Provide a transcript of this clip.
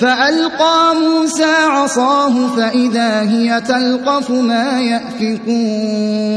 فألقى موسى عصاه فإذا هي تلقف ما يأفكون